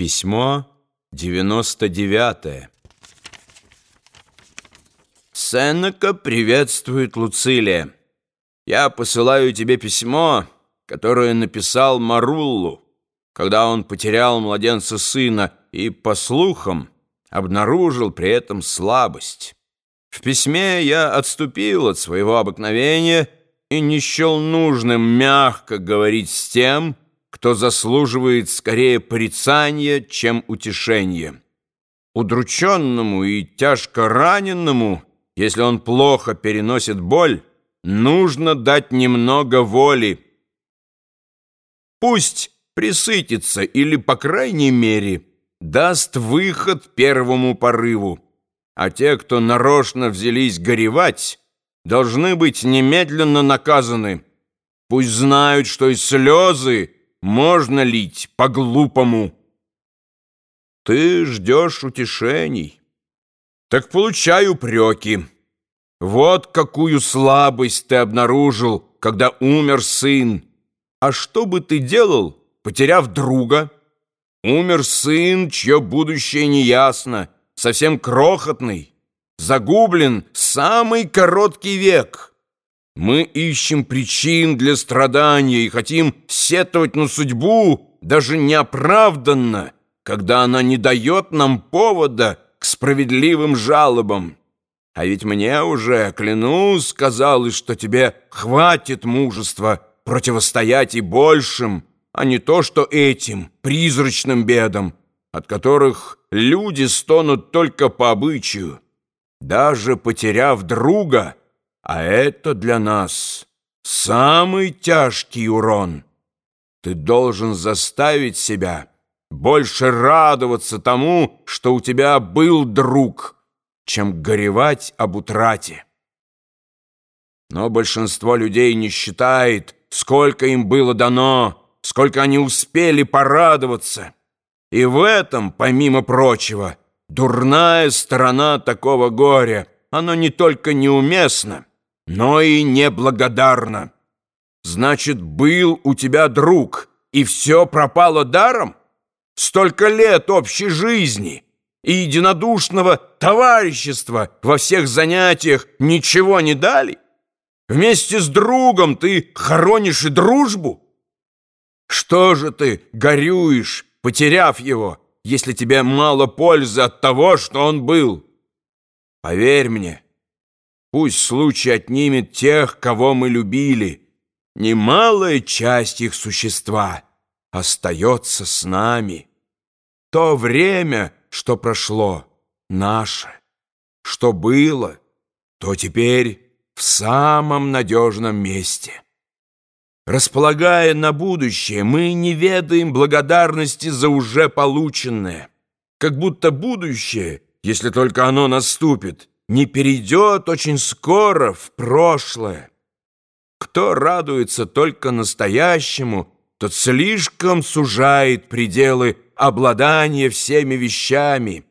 Письмо 99 Сенека приветствует Луцилия. Я посылаю тебе письмо, которое написал Маруллу, когда он потерял младенца сына и, по слухам, обнаружил при этом слабость. В письме я отступил от своего обыкновения и не счел нужным мягко говорить с тем, кто заслуживает скорее порицания, чем утешения. Удрученному и тяжко раненному, если он плохо переносит боль, нужно дать немного воли. Пусть присытится или, по крайней мере, даст выход первому порыву, а те, кто нарочно взялись горевать, должны быть немедленно наказаны. Пусть знают, что и слезы — можно лить по-глупому. Ты ждешь утешений. Так получай упреки. Вот какую слабость ты обнаружил, когда умер сын. А что бы ты делал, потеряв друга? Умер сын, чье будущее неясно, совсем крохотный. Загублен самый короткий век — мы ищем причин для страдания и хотим сетовать на судьбу даже неоправданно, когда она не дает нам повода к справедливым жалобам. А ведь мне уже, клянусь, казалось, что тебе хватит мужества противостоять и большим, а не то, что этим призрачным бедам, от которых люди стонут только по обычаю. Даже потеряв друга — а это для нас самый тяжкий урон. Ты должен заставить себя больше радоваться тому, что у тебя был друг, чем горевать об утрате. Но большинство людей не считает, сколько им было дано, сколько они успели порадоваться. И в этом, помимо прочего, дурная сторона такого горя. Оно не только неуместно, но и неблагодарна. Значит, был у тебя друг, и все пропало даром? Столько лет общей жизни и единодушного товарищества во всех занятиях ничего не дали? Вместе с другом ты хоронишь и дружбу? Что же ты горюешь, потеряв его, если тебе мало пользы от того, что он был? Поверь мне, Пусть случай отнимет тех, кого мы любили. Немалая часть их существа остается с нами. То время, что прошло, наше. Что было, то теперь в самом надежном месте. Располагая на будущее, мы не ведаем благодарности за уже полученное. Как будто будущее, если только оно наступит, не перейдет очень скоро в прошлое. Кто радуется только настоящему, тот слишком сужает пределы обладания всеми вещами.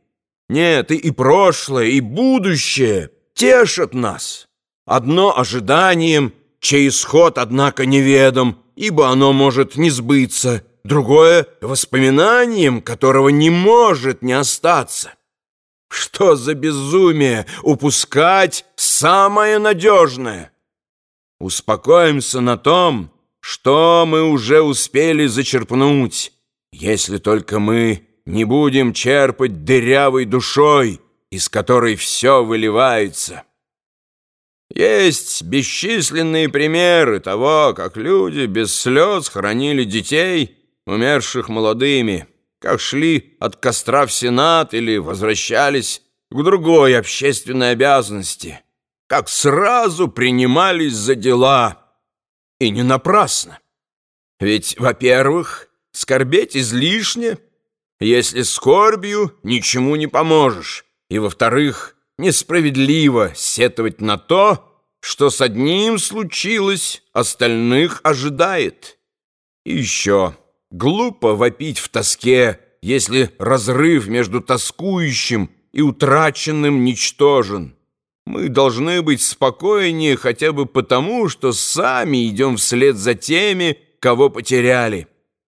Нет, и, и прошлое, и будущее тешат нас. Одно ожиданием, чей исход, однако, неведом, ибо оно может не сбыться, другое — воспоминанием, которого не может не остаться. Что за безумие упускать самое надежное? Успокоимся на том, что мы уже успели зачерпнуть, если только мы не будем черпать дырявой душой, из которой все выливается. Есть бесчисленные примеры того, как люди без слез хоронили детей, умерших молодыми как шли от костра в Сенат или возвращались к другой общественной обязанности, как сразу принимались за дела. И не напрасно. Ведь, во-первых, скорбеть излишне, если скорбью ничему не поможешь, и, во-вторых, несправедливо сетовать на то, что с одним случилось, остальных ожидает. И еще... Глупо вопить в тоске, если разрыв между тоскующим и утраченным ничтожен. Мы должны быть спокойнее хотя бы потому, что сами идем вслед за теми, кого потеряли.